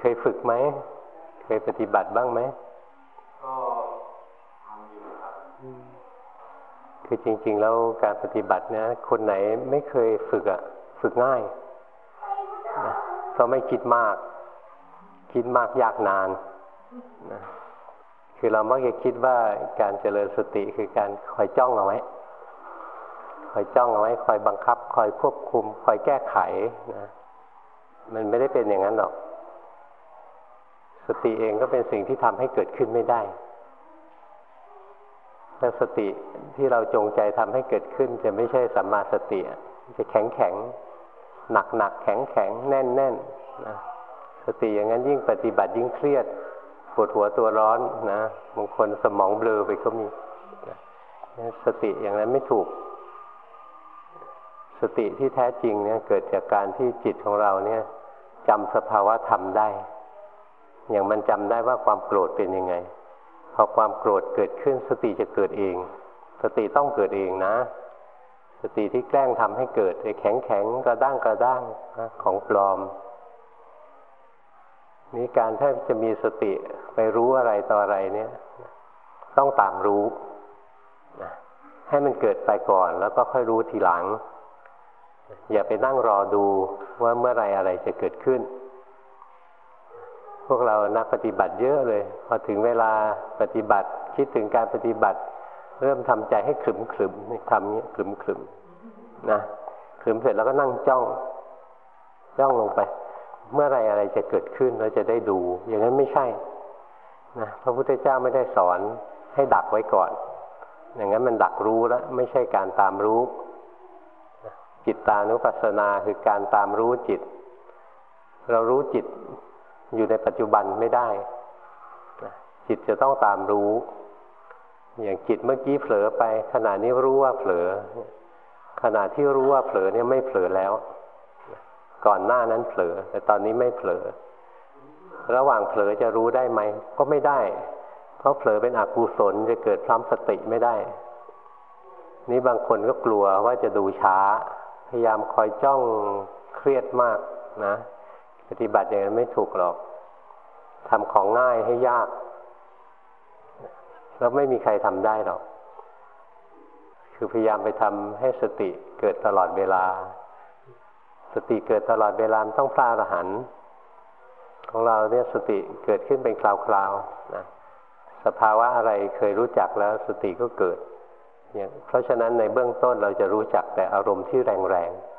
เคยฝึกไหม เคยปฏิบัติบ้างไหมก็ทำอยู่ครับคือจริง ๆ แล้วการปฏิบัตินี่ยคนไหนไม่เคยฝึกอะ่ะฝึกง่ายนะเพราะไม่คิดมาก คิดมากยากนานนะคือเรามักจะคิดว่าการเจริญสติคือการคอยจ้องเอาไว้ คอยจ้องเอาไว้ คอยบังคับ คอยควบคุม คอยแก้ไขนะ มันไม่ได้เป็นอย่างนั้นหรอก สติเองก็เป็นสิ่งที่ทำให้เกิดขึ้นไม่ได้ถ้าสติที่เราจงใจทำให้เกิดขึ้น จะไม่ใช่สัมมาสติจะแข็งแข็งหนักหนักแข็งแข็งแน่นแน่นนะสติอย่างนั้นยิ่งปฏิบัติยิ่งเครียดปวดหัวตัวร้อนนะบางคนสมองเบลอไปก็มีสติอย่างนั้นไม่ถูก สติที่แท้จริงเนี่ยเกิดจากการที่จิตของเราเนี่ยจำสภาวะธรรมได้ อย่างมันจำได้ว่าความโกรธเป็นยังไง พอความโกรธเกิดขึ้นสติจะเกิดเอง สติต้องเกิดเองนะ สติที่แกล้งทำให้เกิดแข็งแข็งกระด้างกระด้างของปลอมนี่การถ้าจะมีสติไปรู้อะไรต่ออะไรเนี่ย ต้องตามรู้ให้มันเกิดไปก่อน แล้วก็ค่อยรู้ทีหลัง อย่าไปนั่งรอดูว่าเมื่อไรอะไรจะเกิดขึ้น วกเรานักปฏิบัติเยอะเลย พอถึงเวลาปฏิบัติ คิดถึงการปฏิบัติ เริ่มทำใจให้ขึมขึมทำนี้ขึมขึมนะขึมเสร็จแล้วก็นั่งจ้อง จ้องลงไป เมื่อไรอะไรจะเกิดขึ้นเราจะได้ดู อย่างนั้นไม่ใช่นะพระพุทธเจ้าไม่ได้สอนให้ดักไว้ก่อน อย่างนั้นมันดักรู้แล้วไม่ใช่การตามรู้จิตตานุปัสสนาคือการตามรู้จิต เรารู้จิต อยู่ในปัจจุบันไม่ได้ จิตจะต้องตามรู้ อย่างจิตเมื่อกี้เผลอไป ขณะนี้รู้ว่าเผลอ ขณะที่รู้ว่าเผลอเนี่ยไม่เผลอแล้ว ก่อนหน้านั้นเผลอ แต่ตอนนี้ไม่เผลอ ระหว่างเผลอจะรู้ได้ไหม ก็ไม่ได้ เพราะเผลอเป็นอกุศลจะเกิดพร้อมสติไม่ได้ นี่บางคนก็กลัวว่าจะดูช้า พยายามคอยจ้องเครียดมากนะ ปฏิบัติอย่างนั้นไม่ถูกหรอกทำของง่ายให้ยาก แล้วไม่มีใครทำได้หรอก คือพยายามไปทำให้สติเกิดตลอดเวลา สติเกิดตลอดเวลาต้องพระอรหันต์ของเราเนี่ยสติเกิดขึ้นเป็นคราวๆนะสภาวะอะไรเคยรู้จักแล้วสติก็เกิด เพราะฉะนั้นในเบื้องต้นเราจะรู้จักแต่อารมณ์ที่แรงๆ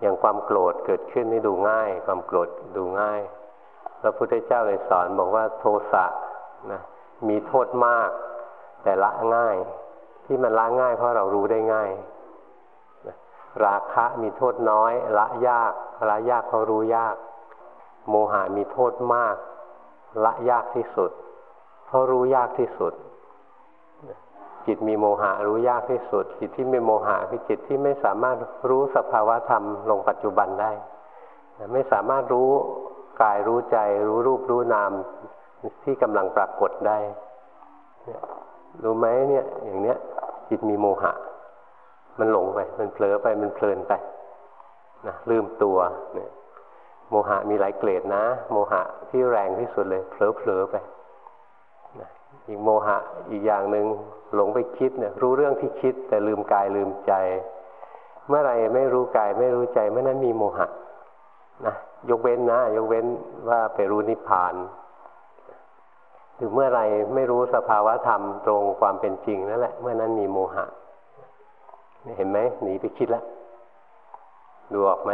อย่างความโกรธเกิดขึ้นนี่ดูง่าย ความโกรธดูง่ายพระพุทธเจ้าเลยสอนบอกว่าโทสะนะมีโทษมาก แต่ละง่าย ที่มันละง่ายเพราะเรารู้ได้ง่ายราคะมีโทษน้อย ละยากละยากเพราะรู้ยาก โมหะมีโทษมาก ละยากที่สุด เพราะรู้ยากที่สุด จิตมีโมหะรู้ยากที่สุด จิตที่ไม่โมหะคือจิตที่ไม่สามารถรู้สภาวะธรรมลงปัจจุบันได้ ไม่สามารถรู้กายรู้ใจ รู้รูปรู้นามที่กำลังปรากฏได้รู้ไหมเนี่ย อย่างเนี้ย จิตมีโมหะ มันหลงไป มันเผลอไปมันเพลินไปนะลืมตัวเนี่ย โมหะมีหลายเกรดนะ โมหะที่แรงที่สุดเลยเผลอเผลอไป อีกโมหะอีกอย่างหนึ่งหลงไปคิดเนี่ยรู้เรื่องที่คิด แต่ลืมกายลืมใจ เมื่อไรไม่รู้กายไม่รู้ใจเมื่อนั้นมีโมหะนะยกเว้นนะ ยกเว้นว่าไปรู้นิพพานหรือเมื่อไรไม่รู้สภาวะธรรมตรงความเป็นจริงนั่นแหละ เมื่อนั้นมีโมหะ เห็นไหมหนีไปคิดแล้วดูออกไหม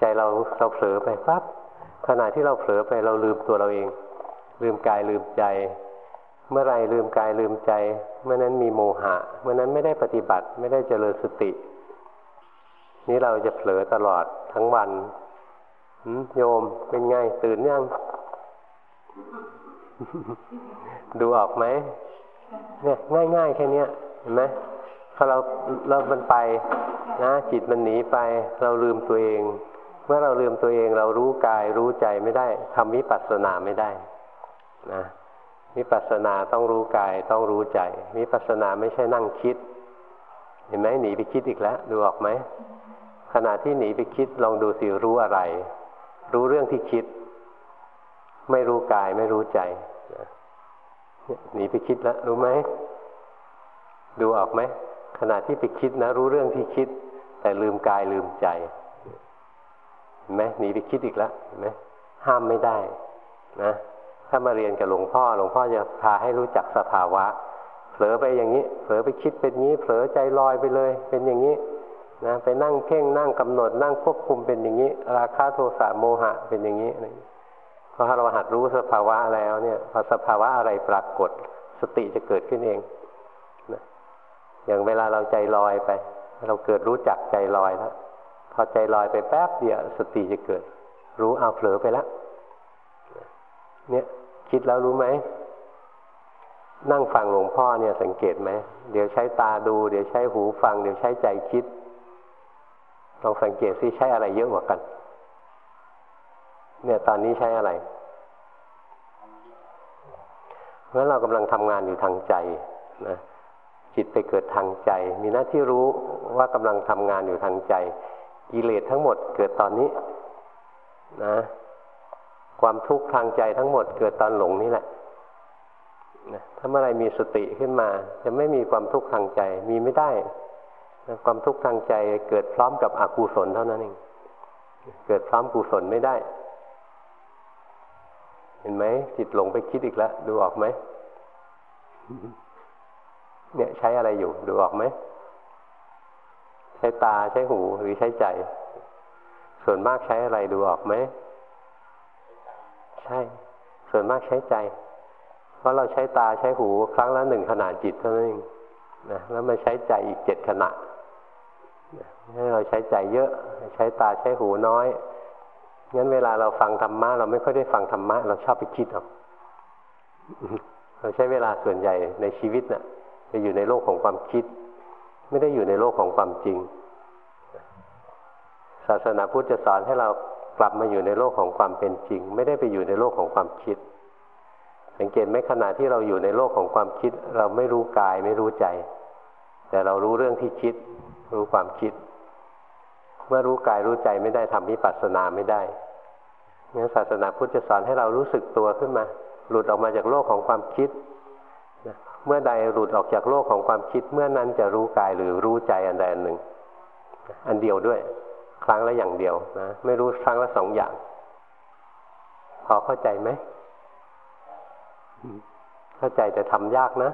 ใจเราเราเผลอไปปั๊บขณะที่เราเผลอไปเราลืมตัวเราเอง ลืมกายลืมใจ เมื่อไรลืมกายลืมใจ เมื่อนั้นมีโมหะ เมื่อนั้นไม่ได้ปฏิบัติไม่ได้เจริญสติ นี่เราจะเผลอตลอดทั้งวันโยมเป็นไงตื่นยังดูออกไหมเนี่ยง่ายๆแค่นี้เห็นไหมพอเราเรามันไปนะจิตมันหนีไป เราลืมตัวเอง เมื่อเราลืมตัวเอง เรารู้กายรู้ใจไม่ได้ทำวิปัสสนาไม่ได้ นะวิปัสสนาต้องรู้กายต้องรู้ใจวิปัสสนาไม่ใช่นั่งคิด เห็นไหมหนีไปคิดอีกแล้วดูออกไหมขณะที่หนีไปคิดลองดูสิรู้อะไร รู้เรื่องที่คิด ไม่รู้กายไม่รู้ใจหนีไปคิดแล้วรู้ไหมดูออกไหมขณะที่ไปคิดนะ รู้เรื่องที่คิด แต่ลืมกายลืมใจเห็นไหมหนีไปคิดอีกแล้วเห็นไหมห้ามไม่ได้ นะ ถ้ามาเรียนกับหลวงพ่อ หลวงพ่อจะพาให้รู้จักสภาวะ เผลอไปอย่างนี้ เผลอไปคิดเป็นงี้ เผลอใจลอยไปเลย เป็นอย่างนี้นะไปนั่งเพ่งนั่งกำหนดนั่งควบคุมเป็นอย่างนี้ ราคะโทสะโมหะเป็นอย่างนี้พอเราหัดรู้สภาวะแล้วเนี่ยพอสภาวะอะไรปรากฏ สติจะเกิดขึ้นเองนะอย่างเวลาเราใจลอยไป เราเกิดรู้จักใจลอยแล้วพอใจลอยไปแป๊บเดียวสติจะเกิด รู้เอาเผลอไปแล้วเนี่ย คิดแล้วรู้ไหม นั่งฟังหลวงพ่อเนี่ยสังเกตไหม เดี๋ยวใช้ตาดู เดี๋ยวใช้หูฟัง เดี๋ยวใช้ใจคิดลองสังเกตซิใช้อะไรเยอะกว่ากัน เนี่ยตอนนี้ใช้อะไรเพราะเรากำลังทำงานอยู่ทางใจนะจิตไปเกิดทางใจ มีหน้าที่รู้ว่ากำลังทำงานอยู่ทางใจ กิเลสทั้งหมดเกิดตอนนี้ นะ ความทุกข์ทางใจทั้งหมดเกิดตอนหลงนี่แหละนะถ้าเมื่อไรมีสติขึ้นมา จะไม่มีความทุกข์ทางใจมีไม่ได้นะความทุกข์ทางใจเกิดพร้อมกับอกุศลเท่านั้นเองเกิดพร้อมกุศลไม่ได้ เห็นไหมจิตหลงไปคิดอีกแล้วดูออกไหมเนี่ยใช้อะไรอยู่ดูออกไหมใช้ตาใช้หูหรือใช้ใจ ส่วนมากใช้อะไรดูออกไหม ใช่ ส่วนมากใช้ใจ เพราะเราใช้ตาใช้หูครั้งละหนึ่งขณะจิตเท่านั้นเองนะแล้วมาใช้ใจอีกเจ็ดขณะให้เราใช้ใจเยอะ ใช้ตาใช้หูน้อยงั้นเวลาเราฟังธรรมะเราไม่ค่อยได้ฟังธรรมะเราชอบไปคิดเอาเราใช้เวลาส่วนใหญ่ในชีวิตนะ่ะไปอยู่ในโลกของความคิด ไม่ได้อยู่ในโลกของความจริง ศาสนาพุทธจะสอนให้เรา กลับมาอยู่ในโลกของความเป็นจริง ไม่ได้ไปอยู่ในโลกของความคิด สังเกตไหมขณะที่เราอยู่ในโลกของความคิด เราไม่รู้กายไม่รู้ใจ แต่เรารู้เรื่องที่คิด รู้ความคิด เมื่อรู้กายรู้ใจไม่ได้ทำวิปัสสนาไม่ได้งั้นศาสนาพุทธจะสอนให้เรารู้สึกตัวขึ้นมา หลุดออกมาจากโลกของความคิดเมื่อใดหลุดออกจากโลกของความคิด เมื่อนั้นจะรู้กายหรือรู้ใจอันใดอันหนึ่ง อันเดียวด้วย ครั้งละอย่างเดียวนะไม่รู้ครั้งละสองอย่าง พอเข้าใจไหมเข้าใจแต่ทำยากนะ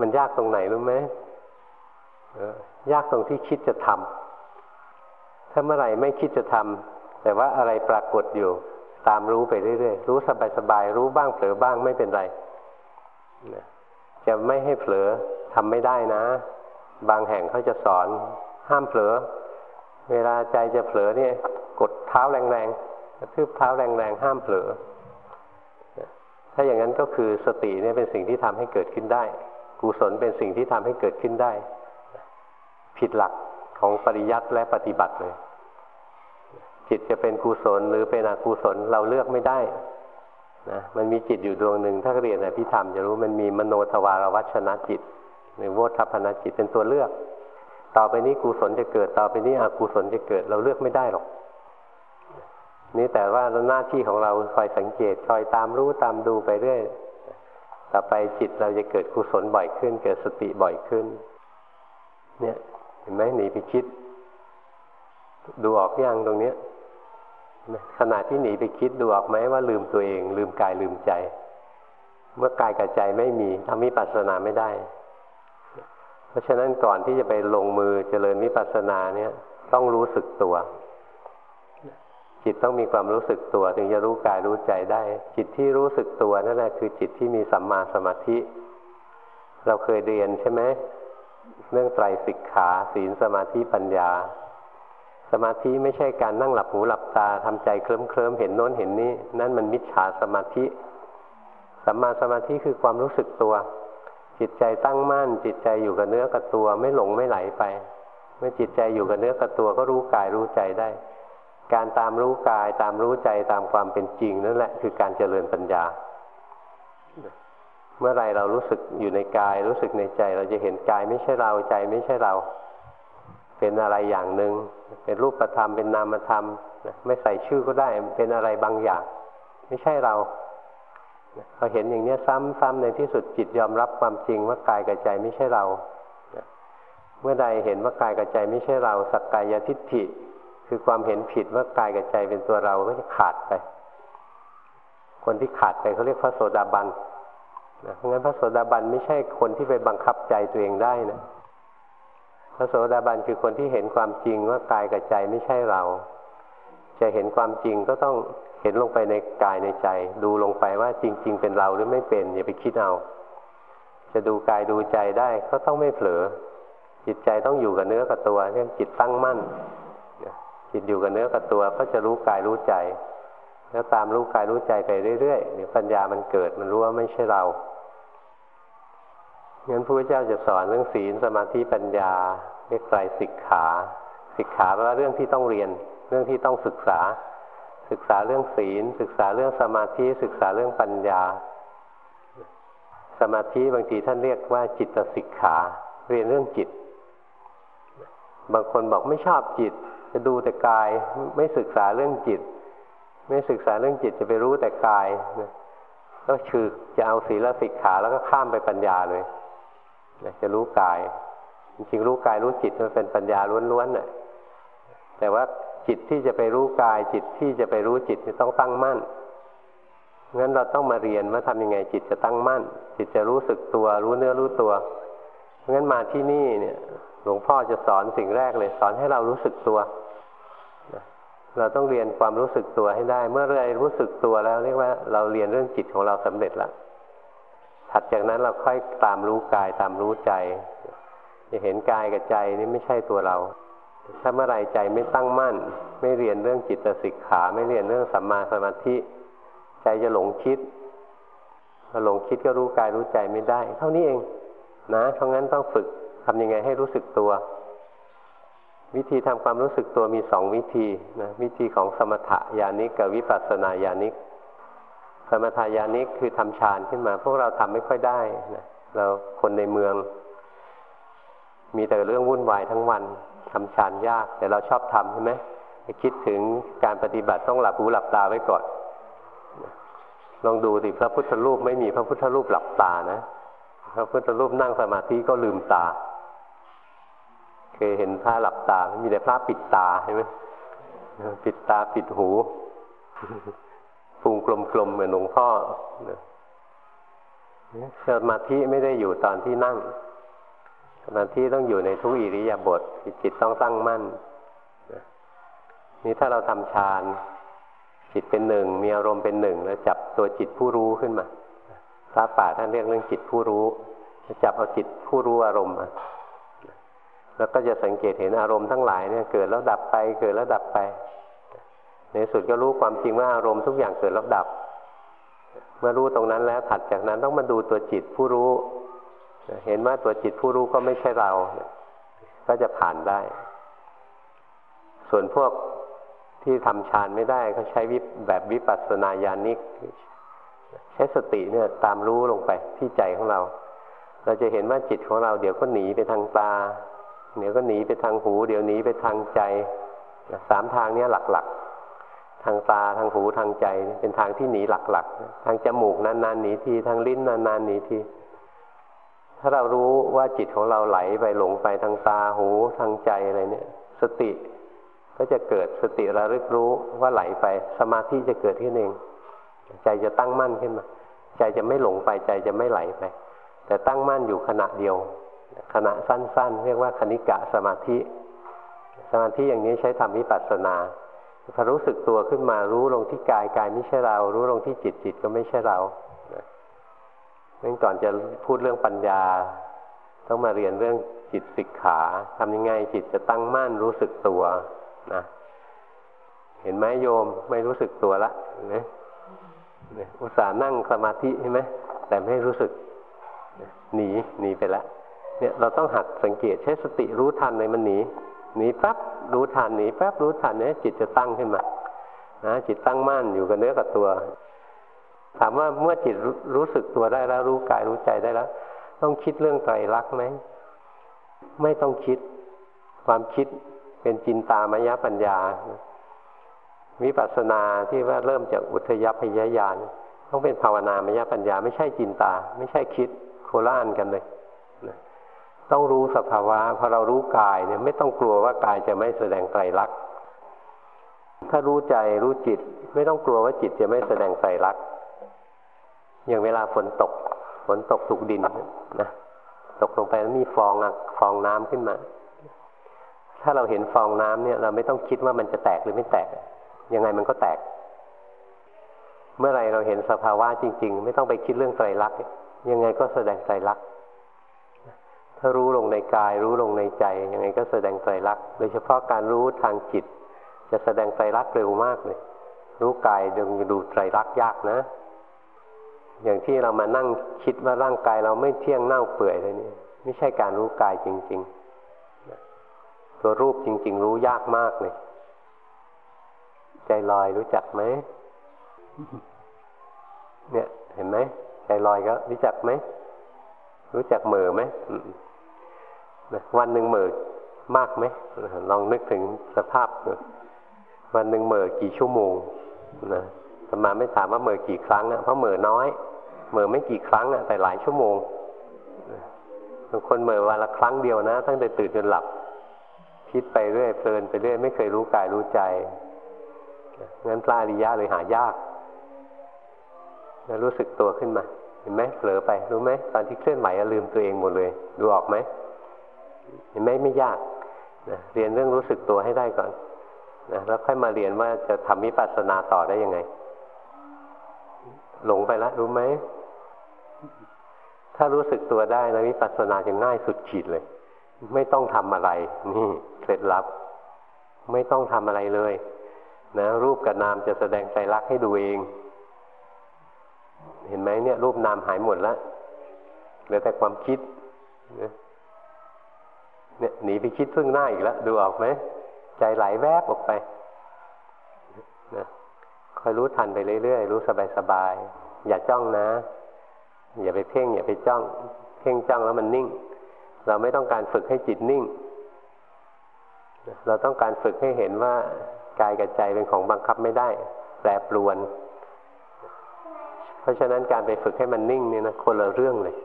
มันยากตรงไหนรู้ไหมยากตรงที่คิดจะทำถ้าเมื่อไหร่ไม่คิดจะทำแต่ว่าอะไรปรากฏอยู่ ตามรู้ไปเรื่อยๆรู้สบายๆรู้บ้างเผลอบ้างไม่เป็นไรจะไม่ให้เผลอทำไม่ได้นะ บางแห่งเขาจะสอน ห้ามเผลอ เวลาใจจะเผลอเนี่ย กดเท้าแรงๆกระทืบเท้าแรงๆห้ามเผลอ ถ้าอย่างนั้นก็คือสติเนี่ยเป็นสิ่งที่ทำให้เกิดขึ้นได้ กุศลเป็นสิ่งที่ทำให้เกิดขึ้นได้ ผิดหลักของปริยัติและปฏิบัติเลย จิตจะเป็นกุศลหรือเป็นอกุศลเราเลือกไม่ได้นะมันมีจิตอยู่ดวงหนึ่งถ้าเรียนอภิธรรมจะรู้มันมีมโนทวารวัชนะจิต หรือโวทัพนจิตเป็นตัวเลือก ต่อไปนี้กุศลจะเกิด ต่อไปนี้อกุศลจะเกิด เราเลือกไม่ได้หรอกนี่แต่ว่าหน้าที่ของเราคอยสังเกตคอยตามรู้ตามดูไปเรื่อยต่อไปจิตเราจะเกิดกุศลบ่อยขึ้น เกิดสติบ่อยขึ้น เนี่ยเห็นไหมหนีไปคิด ดูออกยังตรงเนี้ยขณะที่หนีไปคิดดูออกไหมว่าลืมตัวเอง ลืมกายลืมใจ เมื่อกายกับใจไม่มีทำวิปัสสนาไม่ได้ ราะฉะนั้นก่อนที่จะไปลงมือเจริญวิปัสสนาเนี่ย ต้องรู้สึกตัว จิตต้องมีความรู้สึกตัว ถึงจะรู้กายรู้ใจได้ จิตที่รู้สึกตัวนั่นแหละคือจิตที่มีสัมมาสมาธิ เราเคยเรียนใช่ไหมเรื่องไตรสิกขาศีลสมาธิปัญญา สมาธิไม่ใช่การนั่งหลับหูหลับตาทำใจเคลิ้มเคลิ้มเห็นโน้นเห็นนี้ นั่นมันมิจฉาสมาธิ สัมมาสมาธิคือความรู้สึกตัว จิตใจตั้งมั่น จิตใจอยู่กับเนื้อกับตัวไม่หลงไม่ไหลไป เมื่อจิตใจอยู่กับเนื้อกับตัวก็รู้กายรู้ใจได้ การตามรู้กายตามรู้ใจตามความเป็นจริงนั่นแหละคือการเจริญปัญญา เมื่อไรเรารู้สึกอยู่ในกายรู้สึกในใจ เราจะเห็นกายไม่ใช่เราใจไม่ใช่เรา เป็นอะไรอย่างหนึ่งเป็นรูปธรรมเป็นนามธรรมไม่ใส่ชื่อก็ได้เป็นอะไรบางอย่าง ไม่ใช่เรา พอเห็นอย่างนี้ซ้ำๆในที่สุดจิตยอมรับความจริงว่ากายกับใจไม่ใช่เรา เมื่อใดเห็นว่ากายกับใจไม่ใช่เราสักกายทิฏฐิ คือความเห็นผิดว่ากายกับใจเป็นตัวเราก็จะขาดไป คนที่ขาดไปเขาเรียกพระโสดาบันนะเพราะงั้นพระโสดาบันไม่ใช่คนที่ไปบังคับใจตัวเองได้นะพระโสดาบันคือคนที่เห็นความจริงว่ากายกับใจไม่ใช่เรา จะเห็นความจริงก็ต้อง เห็นลงไปในกายในใจ ดูลงไปว่าจริง ๆ เป็นเราหรือไม่เป็น อย่าไปคิดเอา จะดูกายดูใจได้ก็ต้องไม่เผลอ จิตใจต้องอยู่กับเนื้อกับตัวเรียกจิตตั้งมั่นจิตอยู่กับเนื้อกับตัวก็จะรู้กายรู้ใจ แล้วตามรู้กายรู้ใจไปเรื่อยๆเดี๋ยวปัญญามันเกิดมันรู้ว่าไม่ใช่เรางั้นพระพุทธเจ้าจะสอนเรื่องศีลสมาธิปัญญาเรียกไตรสิกขา สิกขาแปลว่าเรื่องที่ต้องเรียน เรื่องที่ต้องศึกษา ศึกษาเรื่องศีล ศึกษาเรื่องสมาธิศึกษาเรื่องปัญญา สมาธิบางทีท่านเรียกว่าจิตสิกขา เรียนเรื่องจิต บางคนบอกไม่ชอบจิต จะดูแต่กายไม่ศึกษาเรื่องจิต ไม่ศึกษาเรื่องจิตจะไปรู้แต่กายก็คือจะเอาศีลสิกขาแล้วก็ข้ามไปปัญญาเลยจะรู้กาย จริงๆรู้กายรู้จิตมันเป็นปัญญาล้วนๆน่ะแต่ว่า จิตที่จะไปรู้กาย จิตที่จะไปรู้จิตต้องตั้งมั่นงั้นเราต้องมาเรียนว่าทำยังไงจิตจะตั้งมั่น จิตจะรู้สึกตัว รู้เนื้อรู้ตัวงั้นมาที่นี่เนี่ยหลวงพ่อจะสอนสิ่งแรกเลย สอนให้เรารู้สึกตัว เราต้องเรียนความรู้สึกตัวให้ได้ เมื่อเรารู้สึกตัวแล้ว เรียกว่าเราเรียนเรื่องจิตของเราสำเร็จแล้วถัดจากนั้นเราค่อยตามรู้กายตามรู้ใจ จะเห็นกายกับใจนี่ไม่ใช่ตัวเรา ถ้าเมื่อไรใจไม่ตั้งมั่น ไม่เรียนเรื่องจิตสิกขา ไม่เรียนเรื่องสัมมาสมาธิ ใจจะหลงคิดพอหลงคิดก็รู้กายรู้ใจไม่ได้ เท่านี้เองนะเพราะงั้นต้องฝึกทำยังไงให้รู้สึกตัว วิธีทำความรู้สึกตัวมีสองวิธีนะวิธีของสมถะญาณิกกับวิปัสสนาญาณิก สมถะญาณิกคือทำฌานขึ้นมา พวกเราทำไม่ค่อยได้นะเราคนในเมือง มีแต่เรื่องวุ่นวายทั้งวัน ทำฌานยาก แต่เราชอบทำใช่ไหมไปคิดถึงการปฏิบัติต้องหลับหูหลับตาไว้ก่อนลองดูสิพระพุทธรูปไม่มีพระพุทธรูปหลับตานะพระพุทธรูปนั่งสมาธิก็ลืมตา เคยเห็นพระหลับตา มีแต่พระปิดตาใช่ไหมปิดตาปิดหูพุงกลมๆเหมือนหลวงพ่อสมาธิไม่ได้อยู่ตอนที่นั่ง สมาธิต้องอยู่ในทุกอิริยาบถจิตต้องตั้งมั่นนี่ถ้าเราทำฌานจิตเป็นหนึ่งมีอารมณ์เป็นหนึ่งแล้วจับตัวจิตผู้รู้ขึ้นมาพระป่าท่านเรียกเรื่องจิตผู้รู้จับเอาจิตผู้รู้อารมณ์มาแล้วก็จะสังเกตเห็นอารมณ์ทั้งหลายเนี่ยเกิดแล้วดับไปเกิดแล้วดับไป ในสุดก็รู้ความจริงว่าอารมณ์ทุกอย่างเกิดแล้วดับ เมื่อรู้ตรงนั้นแล้วถัดจากนั้นต้องมาดูตัวจิตผู้รู้ เห็นว่าตัวจิตผู้รู้ก็ไม่ใช่เรา ก็จะผ่านได้ ส่วนพวกที่ทำฌานไม่ได้เขาใช้วิแบบวิปัสสนาญาณิก ใช้สติเนี่ยตามรู้ลงไปที่ใจของเรา เราจะเห็นว่าจิตของเราเดี๋ยวก็หนีไปทางตา เดี๋ยวก็หนีไปทางหู เดี๋ยวหนีไปทางใจสามทางนี้หลักๆ ทางตาทางหูทางใจ เป็นทางที่หนีหลักๆ ทางจมูกนานๆหนีทีทางลิ้นนานๆหนีที ถ้าเรารู้ว่าจิตของเราไหลไปหลงไปทางตาหูทางใจอะไรเนี่ย สติก็จะเกิดสติระลึกรู้ว่าไหลไป สมาธิจะเกิดขึ้นเอง ใจจะตั้งมั่นขึ้นมา ใจจะไม่หลงไปใจจะไม่ไหลไป แต่ตั้งมั่นอยู่ขณะเดียว ขณะสั้นๆ เรียกว่าคณิกะสมาธิ สมาธิอย่างนี้ใช้ทำวิปัสสนาพอรู้สึกตัวขึ้นมารู้ลงที่กายกายไม่ใช่เรา รู้ลงที่จิตจิตก็ไม่ใช่เรา เรื่องก่อนจะพูดเรื่องปัญญา ต้องมาเรียนเรื่องจิตสิกขาทำยังไงจิตจะตั้งมั่นรู้สึกตัวนะเห็นไหมโยมไม่รู้สึกตัวละเนะอุตส่าห์นั่งสมาธิใช่ไหมแต่ไม่รู้สึกหนีหนีไปละเนี่ยเราต้องหัดสังเกตใช้สติรู้ทันเลยมันหนีหนีปั๊บรู้ทันหนีปั๊บรู้ทันเนี่ยจิตจะตั้งขึ้นมานะจิตตั้งมั่นอยู่กับเนื้อกับตัว ถามว่าเมื่อจิตรู้สึกตัวได้แล้วรู้กายรู้ใจได้แล้ว ต้องคิดเรื่องไตรลักษณ์ไหมไม่ต้องคิด ความคิดเป็นจินตามยปัญญาวิปัสสนาที่ว่าเริ่มจากอุทยพยายานต้องเป็นภาวนามยปัญญา ไม่ใช่จินตา ไม่ใช่คิดโคล่านกันเลยต้องรู้สภาวะพอเรารู้กายเนี่ย ไม่ต้องกลัวว่ากายจะไม่แสดงไตรลักษณ์ถ้ารู้ใจรู้จิต ไม่ต้องกลัวว่าจิตจะไม่แสดงไตรลักษณ์ อย่างเวลาฝนตก ฝนตกถูกดินนะตกลงไปแล้วมีฟองอะฟองน้ำขึ้นมา ถ้าเราเห็นฟองน้ำเนี่ย เราไม่ต้องคิดว่ามันจะแตกหรือไม่แตก ยังไงมันก็แตก เมื่อไรเราเห็นสภาวะจริง ๆ ไม่ต้องไปคิดเรื่องไตรลักษณ์ยังไงก็แสดงไตรลักษณ์ถ้ารู้ลงในกาย รู้ลงในใจ ยังไงก็แสดงไตรลักษณ์โดยเฉพาะการรู้ทางจิต จะแสดงไตรลักษณ์เร็วมากเลย รู้กายดึงดูไตรลักษณ์ยากนะ อย่างที่เรามานั่งคิดว่าร่างกายเราไม่เที่ยงเน่าเปื่อยเลยนี่ไม่ใช่การรู้กายจริง ๆ ตัวรูปจริง ๆ รู้ยากมากเลย ใจลอยรู้จักไหมเนี่ย เห็นไหมใจลอยก็รู้จักไหมรู้จักเหม่อไหมวันหนึ่งเหม่อมากไหมลองนึกถึงสภาพวันหนึ่งเหม่อกี่ชั่วโมงนะสมาไม่ถามว่าเหม่อกี่ครั้งนะเพราะเหม่อน้อย เหม่อไม่กี่ครั้งอะแต่หลายชั่วโมงบางคนเหม่อวันละครั้งเดียวนะ ตั้งแต่ตื่นจนหลับ คิดไปเรื่อยเพลินไปเรื่อยไม่เคยรู้กายรู้ใจงั้นปลาริยะเลยหายากแล้วรู้สึกตัวขึ้นมา เห็นไหมเผลอไปรู้ไหมตอนที่เคลื่อนไหวลืมตัวเองหมดเลย ดูออกไหมเห็นไหมไม่ยากนะเรียนเรื่องรู้สึกตัวให้ได้ก่อนนะแล้วค่อยมาเรียนว่าจะทำวิปัสสนาต่อได้ยังไง หลงไปแล้วรู้ไหม ถ้ารู้สึกตัวได้แล้ววิปัสสนาจะง่ายสุดขีดเลย ไม่ต้องทำอะไร นี่เคล็ดลับ ไม่ต้องทำอะไรเลยนะรูปกับนามจะแสดงใจรักให้ดูเอง เห็นไหมเนี่ย รูปนามหายหมดแล้วเหลือแต่ความคิดเนี่ยหนีไปคิดซึ่งหน้าอีกแล้วดูออกไหมใจไหลแวบออกไปนะคอยรู้ทันไปเรื่อยๆรู้สบายๆอย่าจ้องนะ อย่าไปเพ่งอย่าไปจ้อง เพ่งจ้องแล้วมันนิ่ง เราไม่ต้องการฝึกให้จิตนิ่ง เราต้องการฝึกให้เห็นว่ากายกับใจเป็นของบังคับไม่ได้ แปรปรวน เพราะฉะนั้นการไปฝึกให้มันนิ่งเนี่ยนะคนละเรื่องเลย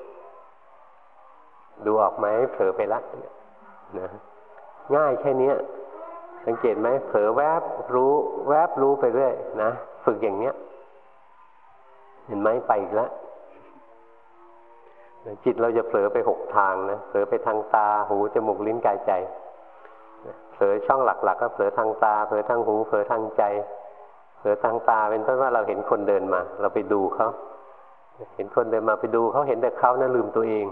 ดูออกไหมเผลอไปละนะง่ายแค่นี้สังเกตไหมเผลอแวบรู้แวบรู้ไปเรื่อยนะ ฝึกอย่างเนี้ย เห็นไหมไปอีกแล้ว จิตเราจะเผลอไปหกทางนะเผลอไปทางตาหูจมูกลิ้นกายใจเผลอช่องหลักๆกก็เผลอทางตาเผลอทางหูเผลอทางใจเผลอทางตาเป็นต้นว่าเราเห็นคนเดินมา เราไปดูเขาเห็นคนเดินมาไปดูเขาเห็นแต่เขานะ่ะลืมตัวเอง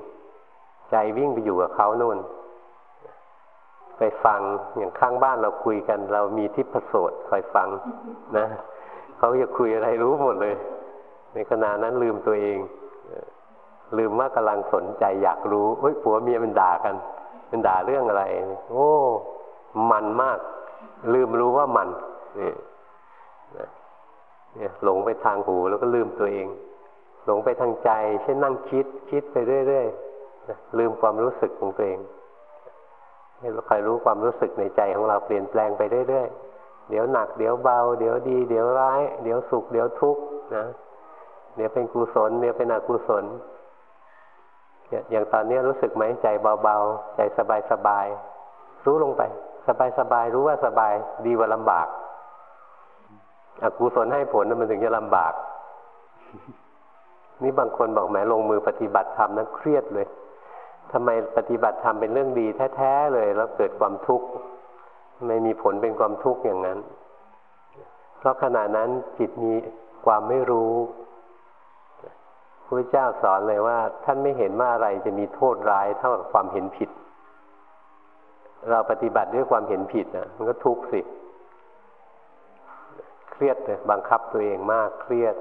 ใจวิ่งไปอยู่กับเขาโน่น ไปฟังอย่างข้างบ้านเราคุยกัน เรามีทิพโสดคอยฟังนะเขาจะคุยอะไรรู้หมดเลย ในขณะนั้นลืมตัวเอง ลืมว่ากำลังสนใจอยากรู้เฮ้ยผัวเมียมันด่ากันมันด่าเรื่องอะไร โอ้ มันมาก ลืมรู้ว่ามันนี่เนี่ยหลงไปทางหูแล้วก็ลืมตัวเอง หลงไปทางใจ เช่นนั่งคิด คิดไปเรื่อยๆลืมความรู้สึกของตัวเองให้เราคอยรู้ความรู้สึกในใจของเราเปลี่ยนแปลงไปเรื่อยๆเดี๋ยวหนัก เดี๋ยวเบา เดี๋ยวดี เดี๋ยวร้าย เดี๋ยวสุข เดี๋ยวทุกข์นะ เดี๋ยวเป็นกุศล เดี๋ยวเป็นอกุศล อย่างตอนนี้รู้สึกไหมใจเบาๆ ใจสบายๆ รู้ลงไป สบายๆ รู้ว่าสบายดีกว่าลำบากอกุศลให้ผลมันถึงจะลำบาก นี่บางคนบอกแหมลงมือปฏิบัติธรรมนั้นเครียดเลยทำไมปฏิบัติธรรมเป็นเรื่องดีแท้ๆเลย แล้วเกิดความทุกข์ไม่มีผลเป็นความทุกข์อย่างนั้น เพราะขณะนั้นจิตมีความไม่รู้ พระเจ้าสอนเลยว่า ท่านไม่เห็นว่าอะไรจะมีโทษร้ายเท่ากับความเห็นผิด เราปฏิบัติด้วยความเห็นผิดนะมันก็ทุกข์สิเครียดเลยบังคับตัวเองมากเครียด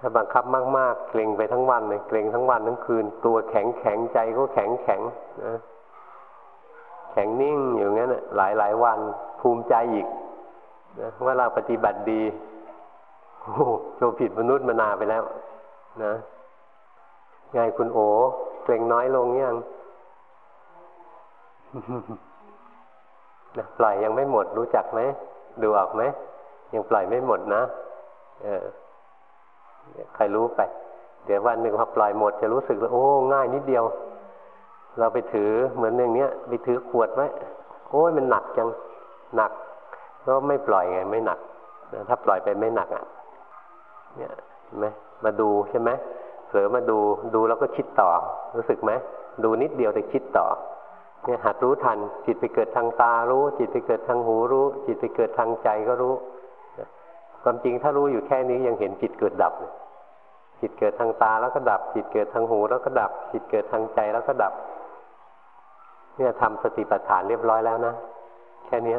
ถ้าบังคับมาก ๆ เกรงไปทั้งวันเลยเกรงทั้งวันทั้งคืน ตัวแข็งแข็งใจก็แข็งแข็งนะแข็งนิ่งอยู่งั้นหลายหลายวันภูมิใจอีกนะว่าเราปฏิบัติดี โอ้โจผิดมนุษย์มานาไปแล้ว นะไงคุณโอเกรงน้อยลงยังนะปล่อยยังไม่หมดรู้จักไหมดูออกไหมยังปล่อยไม่หมดนะเออใครรู้ไป เดี๋ยววันหนึ่งพอปล่อยหมดจะรู้สึกว่าโอ้ ง่ายนิดเดียว เราไปถือเหมือนอย่างเนี้ยไปถือขวดไว้โอ้ยมันหนักจังหนักก็ไม่ปล่อยไง ไม่หนักถ้าปล่อยไปไม่หนักอะ เนี่ยเห็นไหมมาดูใช่ไหมเผลอมาดูดูแล้วก็คิดต่อ รู้สึกไหมดูนิดเดียวแต่คิดต่อเนี่ยหัดรู้ทัน จิตไปเกิดทางตารู้ จิตไปเกิดทางหูรู้ จิตไปเกิดทางใจก็รู้ความจริงถ้ารู้อยู่แค่นี้ยังเห็นจิตเกิดดับเลยจิตเกิดทางตาแล้วก็ดับ จิตเกิดทางหูแล้วก็ดับ จิตเกิดทางใจแล้วก็ดับ เนี่ยทำสติปัฏฐานเรียบร้อยแล้วนะ แค่นี้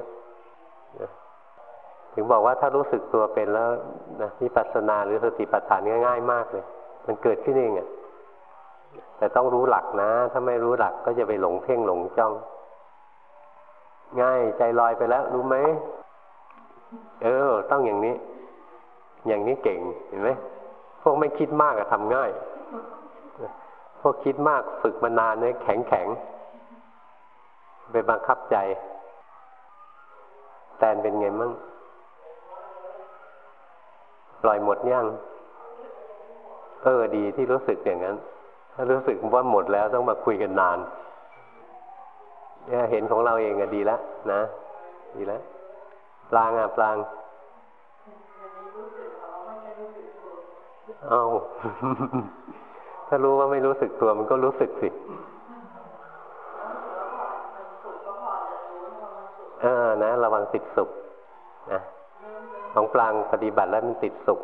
ถึงบอกว่าถ้ารู้สึกตัวเป็นแล้วนะวิปัสสนาหรือสติปัฏฐานง่าย ๆ มากเลย มันเกิดขึ้นเองอะ่ะแต่ต้องรู้หลักนะ ถ้าไม่รู้หลักก็จะไปหลงเพ่งหลงจ้อง ง่ายใจลอยไปแล้ว รู้ไหม เออ ต้องอย่างนี้ อย่างนี้เก่งเห็นไหมพวกไม่คิดมากอะทำง่าย พวกคิดมากฝึกมานานเนี่ยแข็งแข็งไปบังคับใจแตนเป็นไงมั่ง ปล่อยหมดยังเออดีที่รู้สึกอย่างนั้น ถ้ารู้สึกว่าหมดแล้วต้องมาคุยกันนานเนี่ยเห็นของเราเองอะดีแล้วนะ ดีแล้วปลางอะปลางเอาถ้ารู้ว่าไม่รู้สึกตัวมันก็รู้สึกสิเออนะ ระวังติดสุขนะ ของกลางปฏิบัติแล้วมันติดสุข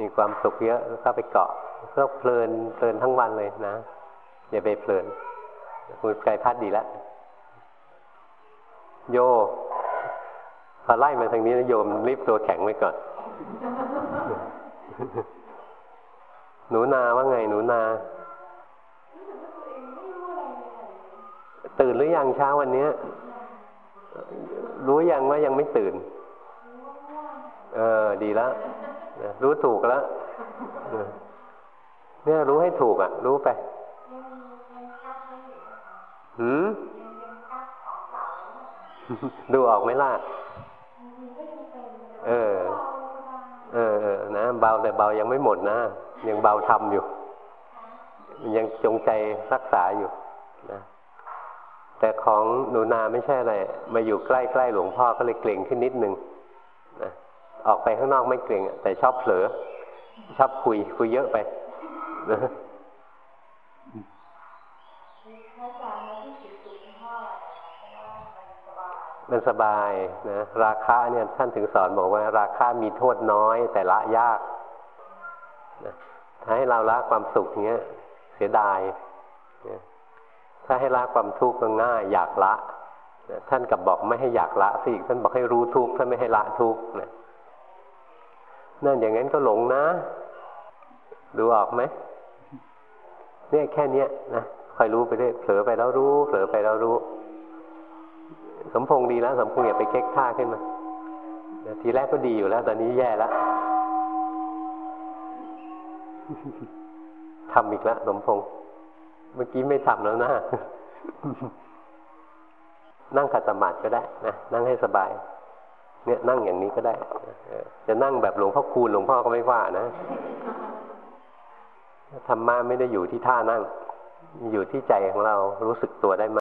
มีความสุขเยอะแล้วก็ไปเกาะก็เพลินเพลินทั้งวันเลยนะ อย่าไปเพลินคุณไกลพัดดีแล้วโยพอไล่มาทางนี้นะโยมรีบตัวแข็งไว้ก่อน หนูนาว่าไงหนูนาตื่นหรือยังเช้าวันนี้ รู้ยังว่ายังไม่ตื่น เออ ดีแล้วรู้ถูกแล้วเนี่ยรู้ให้ถูกอะ รู้ไปหืมดูออกไหมล่ะ เออ เออเออนะเบาแต่เบายังไม่หมดนะ ยังเบาทำอยู่ ยังจงใจรักษาอยู่นะแต่ของหนูนาไม่ใช่อะไร มาอยู่ใกล้ๆหลวงพ่อก็เลยเกรงขึ้นนิดนึงนะ ออกไปข้างนอกไม่เกรงแต่ชอบเผลอ ชอบคุย คุยเยอะไปนะมันสบายนะ ราคาเนี่ยท่านถึงสอนบอกว่า ราคามีโทษน้อย แต่ละยากนะถ้าให้เราละความสุขเงี้ย เสียดายนะถ้าให้ละความทุกข์ก็ง่าย อยากละนะท่านกับบอกไม่ให้อยากละสิท่านบอกให้รู้ทุกข์ท่านไม่ให้ละทุกข์นะ นั่นอย่างนั้นก็หลงนะ ดูออกไหมเนี่ยแค่เนี้ยนะคอยรู้ไปเรื่อยเผลอไปแล้วรู้เผลอไปแล้วรู้ สมพงษ์ดีแล้ว สมพงษ์อย่าไปเก๊กท่าขึ้นมาทีแรกก็ดีอยู่แล้ว ตอนนี้แย่แล้วทำอีกแล้วสมพงษ์เมื่อกี้ไม่ทำแล้วนะนั่งขัดสมาธิก็ได้นะนั่งให้สบาย เนี่ยนั่งอย่างนี้ก็ได้จะนั่งแบบหลวงพ่อคูณหลวงพ่อก็ไม่ว่านะธรรมะไม่ได้อยู่ที่ท่านั่ง อยู่ที่ใจของเรารู้สึกตัวได้ไหม